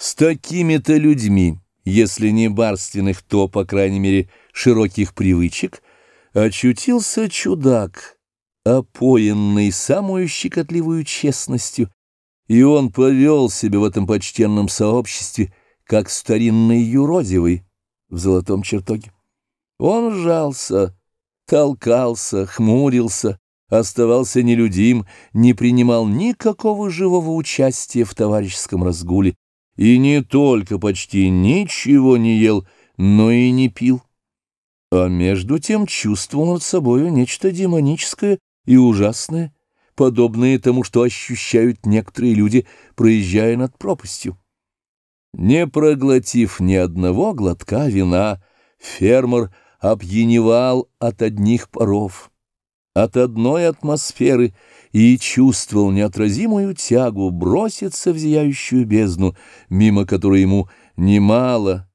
С такими-то людьми, если не барственных, то, по крайней мере, широких привычек, очутился чудак, опоенный самую щекотливую честностью, и он повел себя в этом почтенном сообществе, как старинный юродивый в золотом чертоге. Он жался, толкался, хмурился, оставался нелюдим, не принимал никакого живого участия в товарищеском разгуле, и не только почти ничего не ел, но и не пил. А между тем чувствовал над собою нечто демоническое и ужасное, подобное тому, что ощущают некоторые люди, проезжая над пропастью. Не проглотив ни одного глотка вина, фермер опьяневал от одних паров, от одной атмосферы — и чувствовал неотразимую тягу броситься в зияющую бездну, мимо которой ему немало,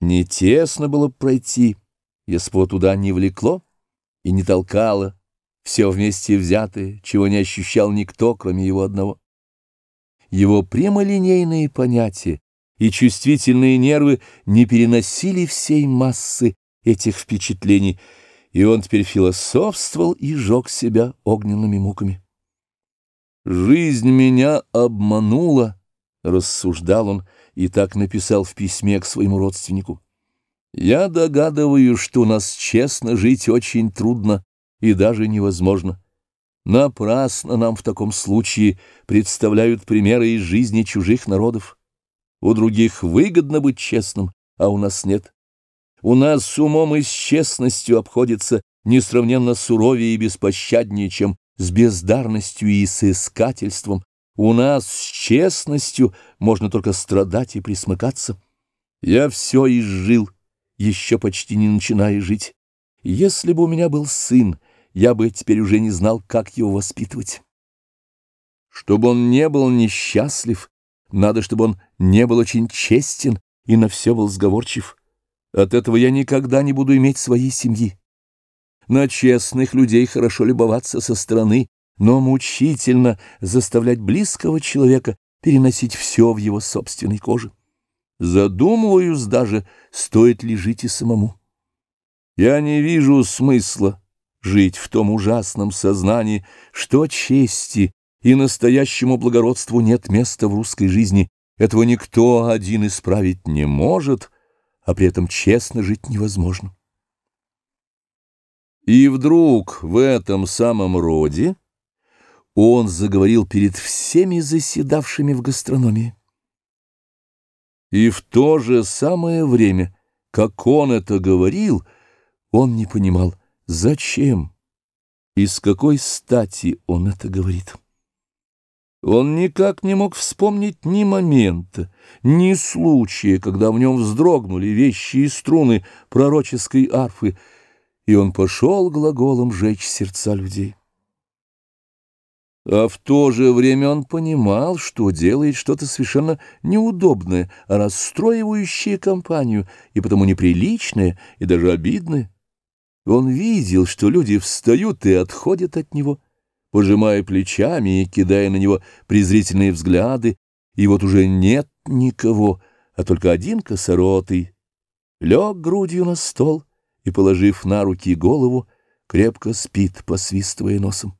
не тесно было пройти, если бы туда не влекло и не толкало, все вместе взятое, чего не ощущал никто, кроме его одного. Его прямолинейные понятия и чувствительные нервы не переносили всей массы этих впечатлений, и он теперь философствовал и жег себя огненными муками. «Жизнь меня обманула», — рассуждал он и так написал в письме к своему родственнику. «Я догадываюсь, что у нас честно жить очень трудно и даже невозможно. Напрасно нам в таком случае представляют примеры из жизни чужих народов. У других выгодно быть честным, а у нас нет. У нас с умом и с честностью обходится несравненно суровее и беспощаднее, чем с бездарностью и с искательством. У нас с честностью можно только страдать и присмыкаться. Я все изжил, еще почти не начиная жить. Если бы у меня был сын, я бы теперь уже не знал, как его воспитывать. Чтобы он не был несчастлив, надо, чтобы он не был очень честен и на все был сговорчив. От этого я никогда не буду иметь своей семьи. На честных людей хорошо любоваться со стороны, но мучительно заставлять близкого человека переносить все в его собственной коже. Задумываюсь даже, стоит ли жить и самому. Я не вижу смысла жить в том ужасном сознании, что чести и настоящему благородству нет места в русской жизни. Этого никто один исправить не может, а при этом честно жить невозможно. И вдруг в этом самом роде он заговорил перед всеми заседавшими в гастрономии. И в то же самое время, как он это говорил, он не понимал, зачем и с какой стати он это говорит. Он никак не мог вспомнить ни момента, ни случая, когда в нем вздрогнули вещи и струны пророческой арфы, и он пошел глаголом жечь сердца людей. А в то же время он понимал, что делает что-то совершенно неудобное, расстроивающее компанию, и потому неприличное и даже обидное. Он видел, что люди встают и отходят от него, пожимая плечами и кидая на него презрительные взгляды, и вот уже нет никого, а только один косоротый, лег грудью на стол — и, положив на руки голову, крепко спит, посвистывая носом.